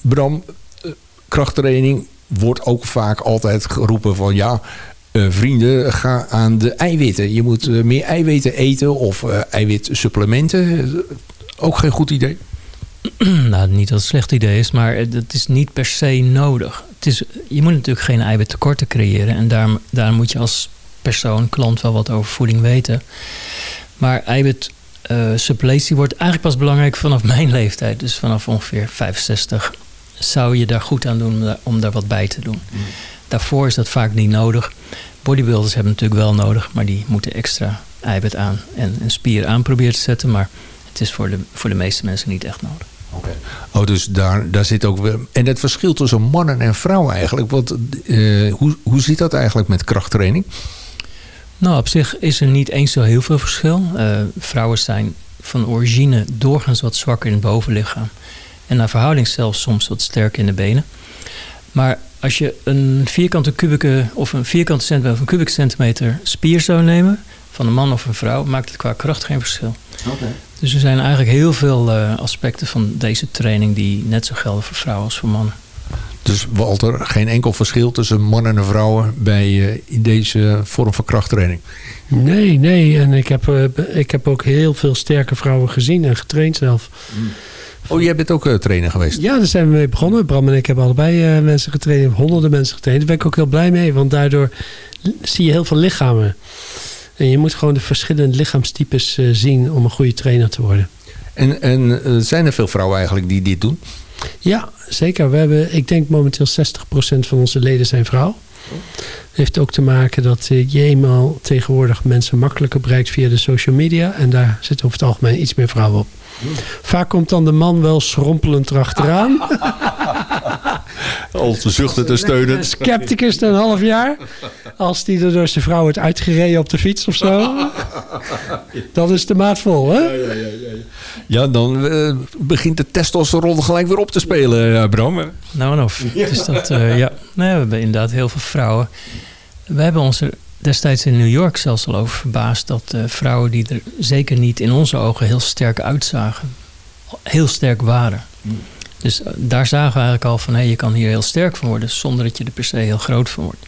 Bram, eh, krachttraining wordt ook vaak altijd geroepen van ja, eh, vrienden, ga aan de eiwitten. Je moet meer eiwitten eten of eh, eiwitsupplementen. Ook geen goed idee. nou, niet dat het een slecht idee is, maar het is niet per se nodig. Het is, je moet natuurlijk geen eiwittekorten creëren. En daar, daar moet je als persoon, klant wel wat over voeding weten. Maar eiwit eh, suppletie wordt eigenlijk pas belangrijk vanaf mijn leeftijd. Dus vanaf ongeveer 65 zou je daar goed aan doen om daar, wat bij te doen. Daarvoor is dat vaak niet nodig. Bodybuilders hebben natuurlijk wel nodig, maar die moeten extra eiwit aan en een spier aan proberen te zetten. Maar het is voor de, voor de meeste mensen niet echt nodig. Oh, dus daar, daar zit ook weer... En het verschil tussen mannen en vrouwen eigenlijk. Want eh, hoe, hoe zit dat eigenlijk met krachttraining? Nou, op zich is er niet eens zo heel veel verschil. Eh, vrouwen zijn van origine doorgaans wat zwakker in het bovenlichaam. En naar verhouding zelfs soms wat sterker in de benen. Maar als je een vierkante kubieke of een vierkante centimeter of een kubieke centimeter spier zou nemen van een man of een vrouw, maakt het qua kracht geen verschil. Dus er zijn eigenlijk heel veel eh, aspecten van deze training die net zo gelden voor vrouwen als voor mannen. Dus Walter, geen enkel verschil tussen mannen en vrouwen bij, eh, in deze vorm van krachttraining? Nee, nee. En ik heb, eh, ik heb ook heel veel sterke vrouwen gezien en getraind zelf. Oh, jij bent ook eh, trainer geweest? Ja, daar zijn we mee begonnen. Bram en ik hebben allebei mensen getraind. Honderden mensen getraind. Daar ben ik ook heel blij mee. Want daardoor zie je heel veel lichamen. En je moet gewoon de verschillende lichaamstypes zien om een goede trainer te worden. En, en zijn er veel vrouwen eigenlijk die dit doen? Ja, zeker. We hebben, ik denk momenteel 60% van onze leden zijn vrouw. Heeft ook te maken dat eh, je eenmaal tegenwoordig mensen makkelijker bereikt via de social media. En daar zitten over het algemeen iets meer vrouwen op. Vaak komt dan de man wel schrompelend erachteraan. Al te zuchten te steunen. Scepticus na een half jaar. Als die er door zijn vrouw wordt uitgereden op de fiets of zo. Dan is de maat vol, hè? Ja, dan eh, begint de testosteron gelijk weer op te spelen, eh, Bram. Nou en of. Dus dat, eh, ja. Nee, we hebben inderdaad heel veel vrouwen. We hebben ons er destijds in New York zelfs al over verbaasd... dat eh, vrouwen die er zeker niet in onze ogen heel sterk uitzagen... heel sterk waren. Dus eh, daar zagen we eigenlijk al van... hé, je kan hier heel sterk van worden... zonder dat je er per se heel groot van wordt.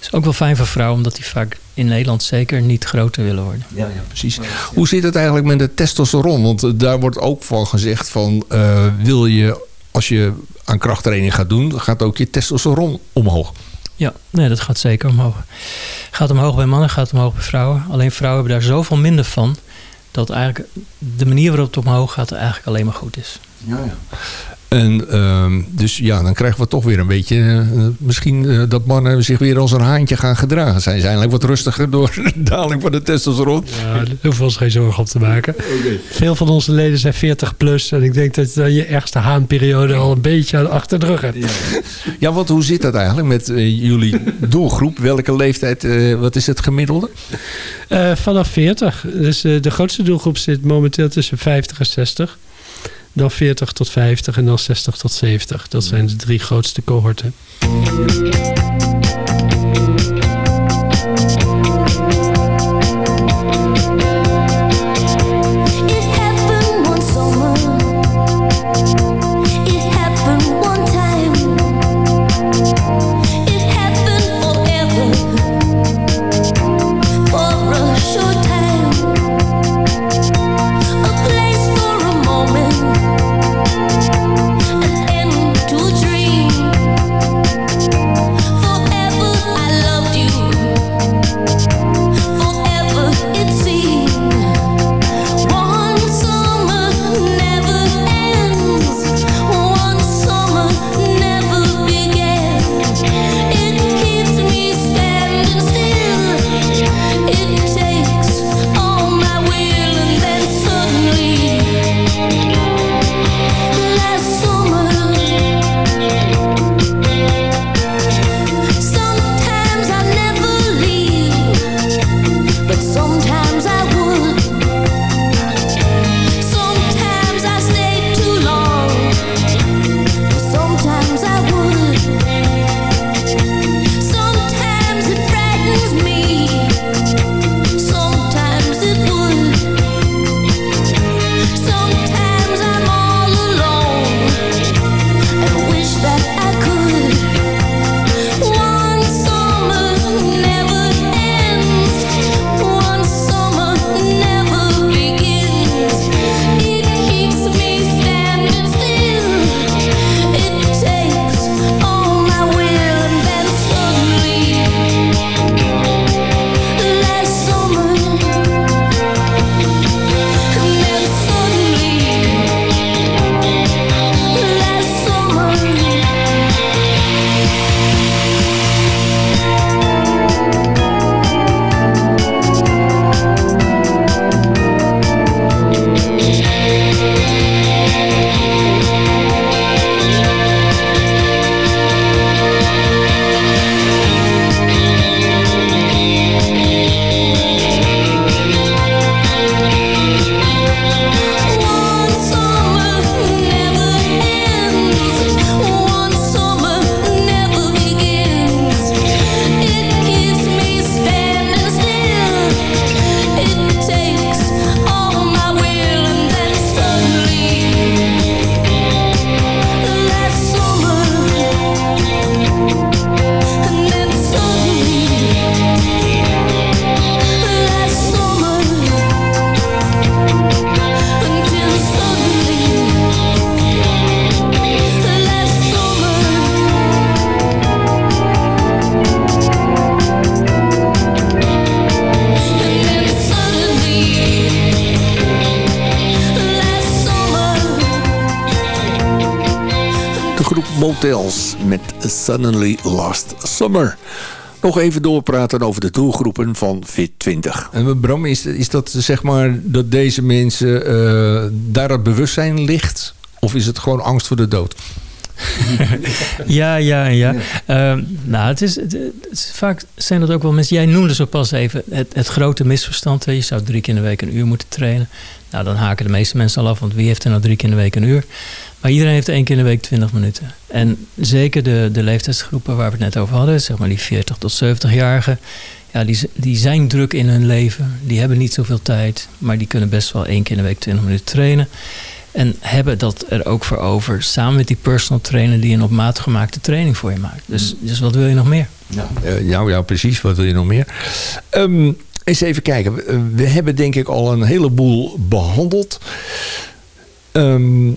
is ook wel fijn voor vrouwen, omdat die vaak in Nederland zeker niet groter willen worden. Ja, ja, precies. Hoe zit het eigenlijk met de testosteron? Want eh, daar wordt ook van gezegd van... eh, wil je, als je aan krachttraining gaat doen... gaat ook je testosteron omhoog. Ja, nee, dat gaat zeker omhoog. Gaat omhoog bij mannen, gaat omhoog bij vrouwen. Alleen vrouwen hebben daar zoveel minder van... dat eigenlijk de manier waarop het omhoog gaat eigenlijk alleen maar goed is. Ja, ja. En ehm, dus ja, dan krijgen we toch weer een beetje... eh, misschien eh, dat mannen zich weer als een haantje gaan gedragen. Zijn ze eindelijk wat rustiger door de daling van de testosteron? Ja, daar hoeven we ons geen zorgen op te maken. Veel van onze leden zijn 40 plus. En ik denk dat je je ergste haanperiode al een beetje achter de rug hebt. Ja, want hoe zit dat eigenlijk met eh, jullie doelgroep? Welke leeftijd, wat is het gemiddelde? Vanaf 40. Dus de grootste doelgroep zit momenteel tussen 50 en 60. Dan 40 tot 50 en dan 60 tot 70. Dat zijn de drie grootste cohorten. Suddenly Last Summer. Nog even doorpraten over de doelgroepen van Fit 20. En Bram, is, is dat zeg maar dat deze mensen eh, daar het bewustzijn ligt? Of is het gewoon angst voor de dood? Ja, ja, ja. Ehm, nou, het is, het, het is- vaak zijn dat ook wel mensen. Jij noemde zo pas even het, het grote misverstand. hè. Je zou drie keer in de week een uur moeten trainen. Nou, dan haken de meeste mensen al af, want wie heeft er nou drie keer in de week een uur? Maar iedereen heeft één keer in de week 20 minuten. En zeker de, de leeftijdsgroepen waar we het net over hadden, zeg maar die 40 tot 70-jarigen. Ja, die, die zijn druk in hun leven. Die hebben niet zoveel tijd, maar die kunnen best wel één keer in de week 20 minuten trainen. En hebben dat er ook voor over. Samen met die personal trainer die een op maat gemaakte training voor je maakt. Dus, dus wat wil je nog meer? Eh, nou ja, precies. Wat wil je nog meer? Ehm, eens even kijken. We, we hebben denk ik al een heleboel behandeld. Ehm,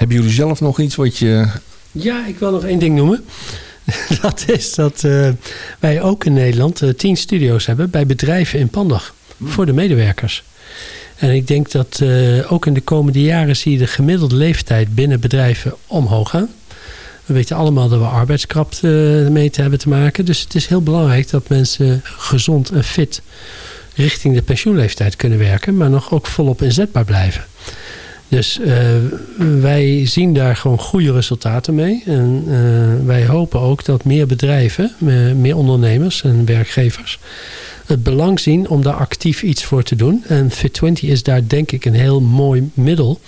hebben jullie zelf nog iets wat je... Ja, ik wil nog één ding noemen. Dat is dat eh, wij ook in Nederland eh, tien studio's hebben bij bedrijven in Pandag. Voor de medewerkers. En ik denk dat eh, ook in de komende jaren zie je de gemiddelde leeftijd binnen bedrijven omhoog gaan. We weten allemaal dat we arbeidskracht eh, mee te hebben te maken. Dus het is heel belangrijk dat mensen gezond en fit richting de pensioenleeftijd kunnen werken. Maar nog ook volop inzetbaar blijven. Dus eh, wij zien daar gewoon goede resultaten mee. En eh, wij hopen ook dat meer bedrijven, meer ondernemers en werkgevers het belang zien om daar actief iets voor te doen. En Fit20 is daar denk ik een heel mooi middel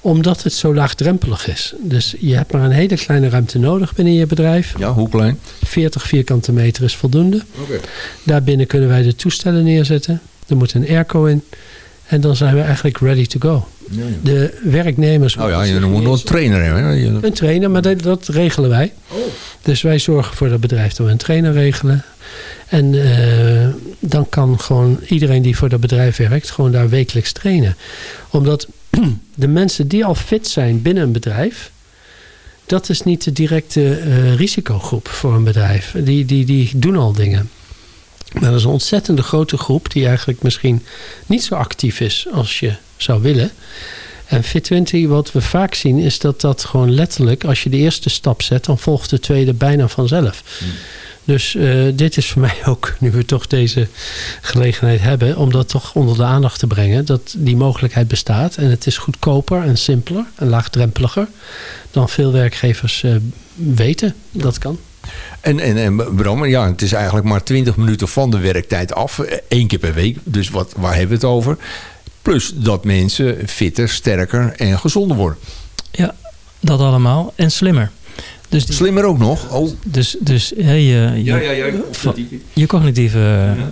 omdat het zo laagdrempelig is. Dus je hebt maar een hele kleine ruimte nodig binnen je bedrijf. Ja, hoe klein? 40 vierkante meter is voldoende. Oké. Daarbinnen kunnen wij de toestellen neerzetten. Er moet een airco in. En dan zijn we eigenlijk ready to go. De werknemers... Nou ja, je moet nog een trainer hebben. Een trainer, maar dat, dat regelen wij. Dus wij zorgen voor dat bedrijf dat we een trainer regelen. En eh, dan kan gewoon iedereen die voor dat bedrijf werkt, gewoon daar wekelijks trainen. Omdat de mensen die al fit zijn binnen een bedrijf, dat is niet de directe eh, risicogroep voor een bedrijf. Die, die, die doen al dingen. Maar dat is een ontzettende grote groep die eigenlijk misschien niet zo actief is als je zou willen. En Fit20, wat we vaak zien, is dat dat gewoon letterlijk, als je de eerste stap zet, dan volgt de tweede bijna vanzelf. Dus eh, dit is voor mij ook, nu we toch deze gelegenheid hebben, om dat toch onder de aandacht te brengen. Dat die mogelijkheid bestaat. En het is goedkoper en simpeler en laagdrempeliger dan veel werkgevers eh, weten. Dat kan. En, en, en Bram, ja, het is eigenlijk maar 20 minuten van de werktijd af. één keer per week. Dus wat, waar hebben we het over? Plus dat mensen fitter, sterker en gezonder worden. Ja, dat allemaal. En slimmer. Dus die- Slimmer ook nog. Oh, Dus, dus hè, je, je, va- je cognitieve eh,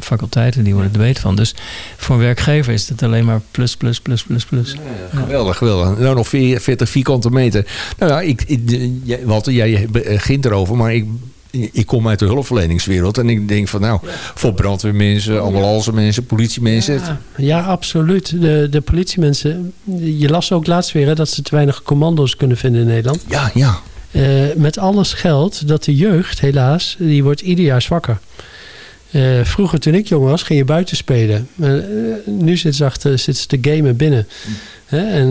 faculteiten, die worden er beter van. Dus voor een werkgever is het alleen maar plus, plus, plus, plus, plus. geweldig, geweldig. Nou, nog 40 vierkante meter. Nou ja, ik, ik, Walter, jij begint erover, maar ik, ik kom uit de hulpverleningswereld. En ik denk van, nou, voor brandweermensen, ambulancemensen, politiemensen. Ja, ja, absoluut. De, de politiemensen, je las ook laatst weer hè, dat ze te weinig commando's kunnen vinden in Nederland. Ja, ja. Eh, met alles geldt dat de jeugd, helaas, die wordt ieder jaar zwakker. Eh, vroeger, toen ik jong was, ging je buiten spelen. Eh, nu zit ze, achter, zit ze te gamen binnen. En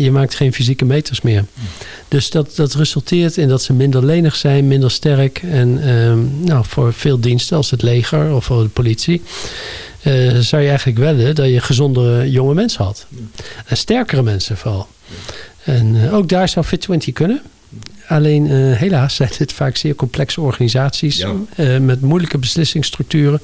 je maakt geen fysieke meters meer. Dus dat, dat resulteert in dat ze minder lenig zijn, minder sterk. En ehm, nou, voor veel diensten, als het leger of voor de politie... zou je eigenlijk willen dat je gezondere jonge mensen had. En sterkere mensen vooral. En ook daar zou Fit20 kunnen. Alleen eh, helaas zijn dit vaak zeer complexe organisaties Ja. eh, met moeilijke beslissingsstructuren.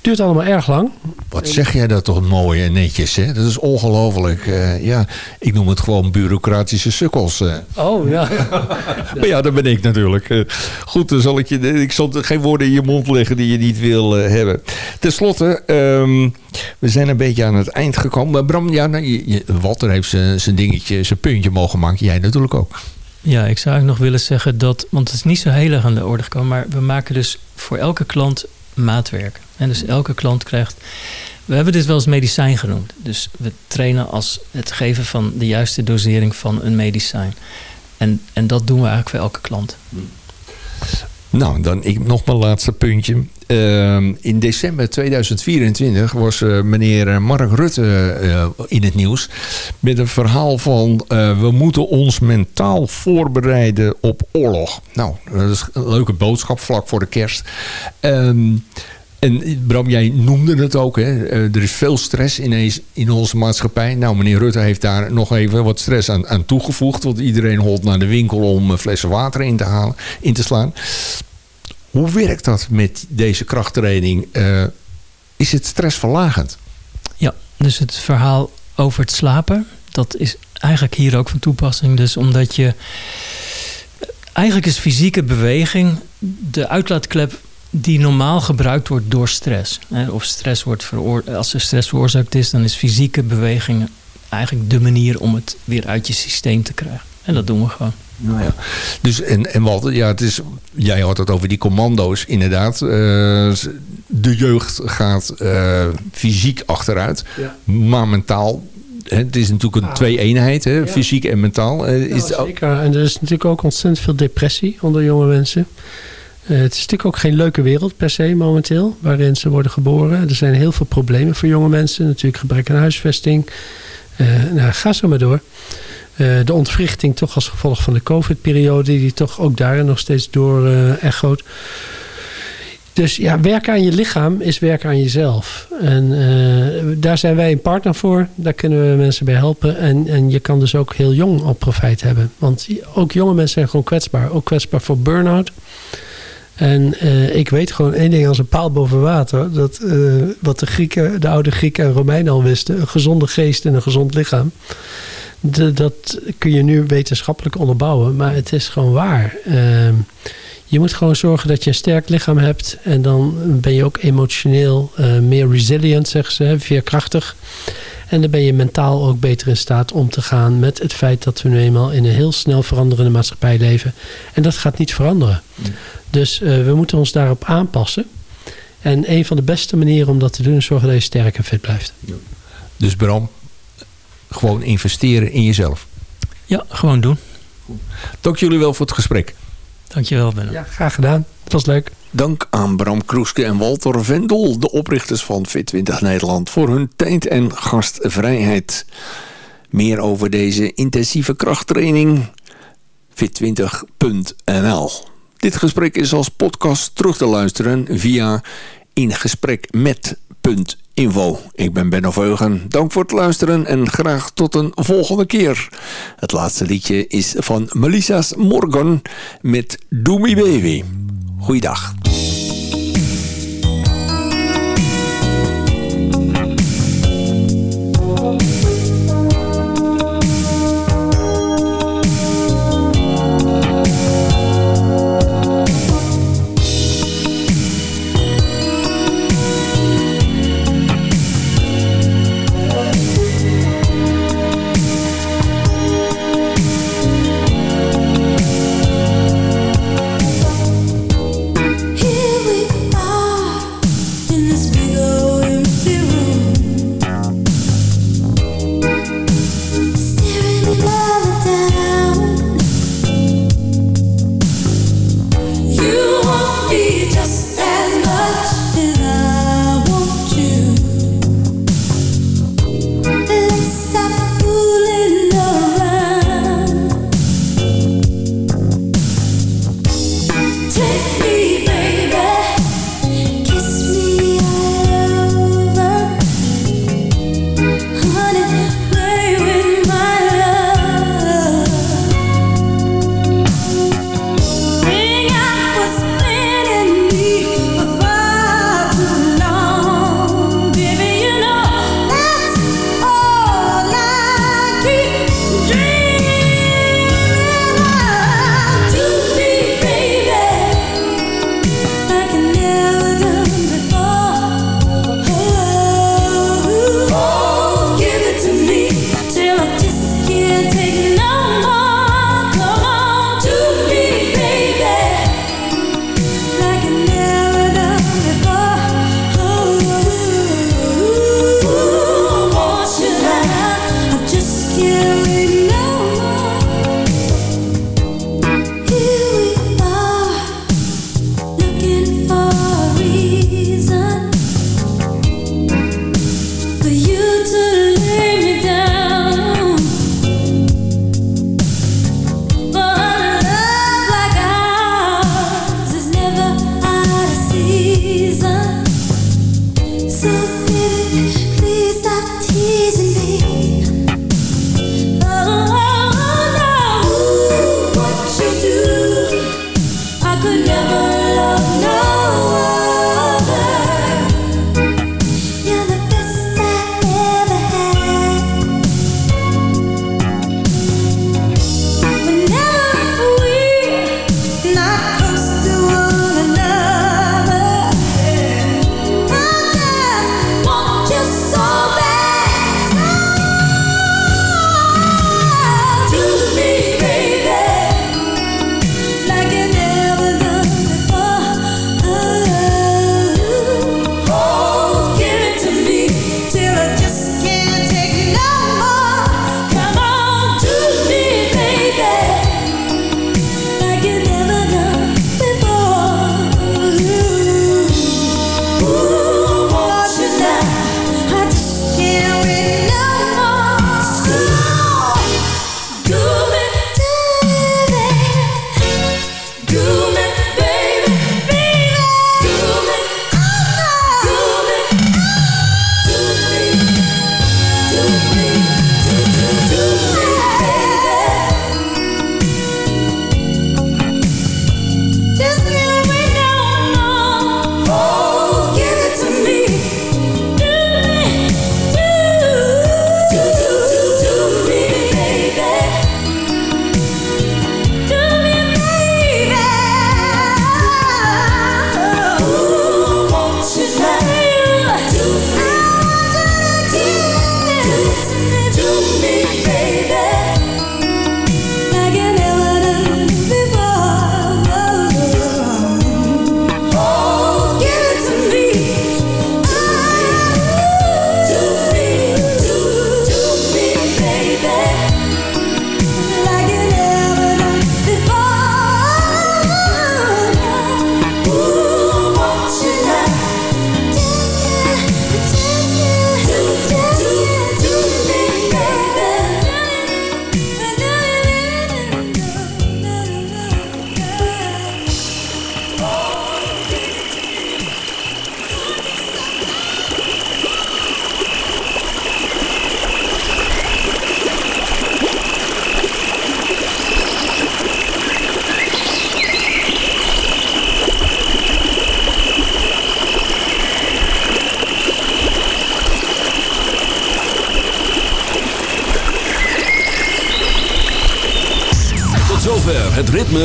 Duurt allemaal erg lang. Wat zeg jij dat toch mooi en netjes, hè? Dat is ongelooflijk. Eh, ja, ik noem het gewoon bureaucratische sukkels. Oh ja. Maar ja, dat ben ik natuurlijk. Goed, dan zal ik je. Ik zal geen woorden in je mond leggen die je niet wil hebben. Ten slotte, ehm, we zijn een beetje aan het eind gekomen. Maar Bram, ja, nou, Walter heeft zijn zijn dingetje, zijn puntje mogen maken. Jij natuurlijk ook. Ja, ik zou eigenlijk nog willen zeggen dat, want het is niet zo heel erg aan de orde gekomen, maar we maken dus voor elke klant maatwerk. En dus elke klant krijgt. We hebben dit wel eens medicijn genoemd. Dus we trainen als het geven van de juiste dosering van een medicijn. En, en dat doen we eigenlijk voor elke klant. Nou, dan ik, nog mijn laatste puntje. Ehm, in december 2024 was eh, meneer Mark Rutte eh, in het nieuws. Met een verhaal van eh, we moeten ons mentaal voorbereiden op oorlog. Nou, dat is een leuke boodschap vlak voor de kerst. Ehm, en Bram, jij noemde het ook. Hè? Er is veel stress ineens in onze maatschappij. Nou, meneer Rutte heeft daar nog even wat stress aan, aan toegevoegd. Want iedereen holt naar de winkel om flessen water in te, halen, in te slaan. Hoe werkt dat met deze krachttraining? Eh, is het stressverlagend? Ja, dus het verhaal over het slapen, dat is eigenlijk hier ook van toepassing. Dus omdat je. Eigenlijk is fysieke beweging de uitlaatklep die normaal gebruikt wordt door stress. Of stress wordt veroor- als er stress veroorzaakt is, dan is fysieke beweging eigenlijk de manier om het weer uit je systeem te krijgen. En dat doen we gewoon. Nou ja. Dus, en, en Walter, ja, het is, jij had het over die commando's, inderdaad. Eh, de jeugd gaat eh, fysiek achteruit, maar mentaal. Het is natuurlijk een twee-eenheid, hè, fysiek en mentaal. Eh, is zeker. En er is natuurlijk ook ontzettend veel depressie onder jonge mensen. Het is natuurlijk ook geen leuke wereld per se momenteel, waarin ze worden geboren. Er zijn heel veel problemen voor jonge mensen. Natuurlijk gebrek aan huisvesting. Nou, ga zo maar door. Eh, de ontwrichting toch als gevolg van de COVID-periode, die toch ook daarin nog steeds door eh echoot. Dus ja, werken aan je lichaam is werken aan jezelf. En eh, daar zijn wij een partner voor. Daar kunnen we mensen bij helpen. En, en je kan dus ook heel jong op profijt hebben. Want ook jonge mensen zijn gewoon kwetsbaar. Ook kwetsbaar voor burn-out. En ik weet gewoon één ding als een paal boven water. Dat wat de Grieken, de oude Grieken en Romeinen al wisten. Een gezonde geest en een gezond lichaam. De- dat kun je nu wetenschappelijk onderbouwen. Maar het is gewoon waar. Ehm, je moet gewoon zorgen dat je een sterk lichaam hebt. En dan ben je ook emotioneel eh, meer resilient, zeggen ze, veerkrachtig. En dan ben je mentaal ook beter in staat om te gaan met het feit dat we nu eenmaal in een heel snel veranderende maatschappij leven. En dat gaat niet veranderen. Dus eh, we moeten ons daarop aanpassen. En een van de beste manieren om dat te doen is zorgen dat je sterk en fit blijft. Dus Bram, gewoon investeren in jezelf. Ja, gewoon doen. Dank jullie wel voor het gesprek. Dankjewel, Benno. Ja, graag gedaan. Het was leuk. Dank aan Bram Kroeske en Walter Vendel, de oprichters van Fit20 Nederland, voor hun tijd en gastvrijheid. Meer over deze intensieve krachttraining fit20.nl. Dit gesprek is als podcast terug te luisteren via ingesprekmet.info. Ik ben Benno Veugen. Dank voor het luisteren en graag tot een volgende keer. Het laatste liedje is van Melissa's Morgan met Do Me Baby. Goeiedag.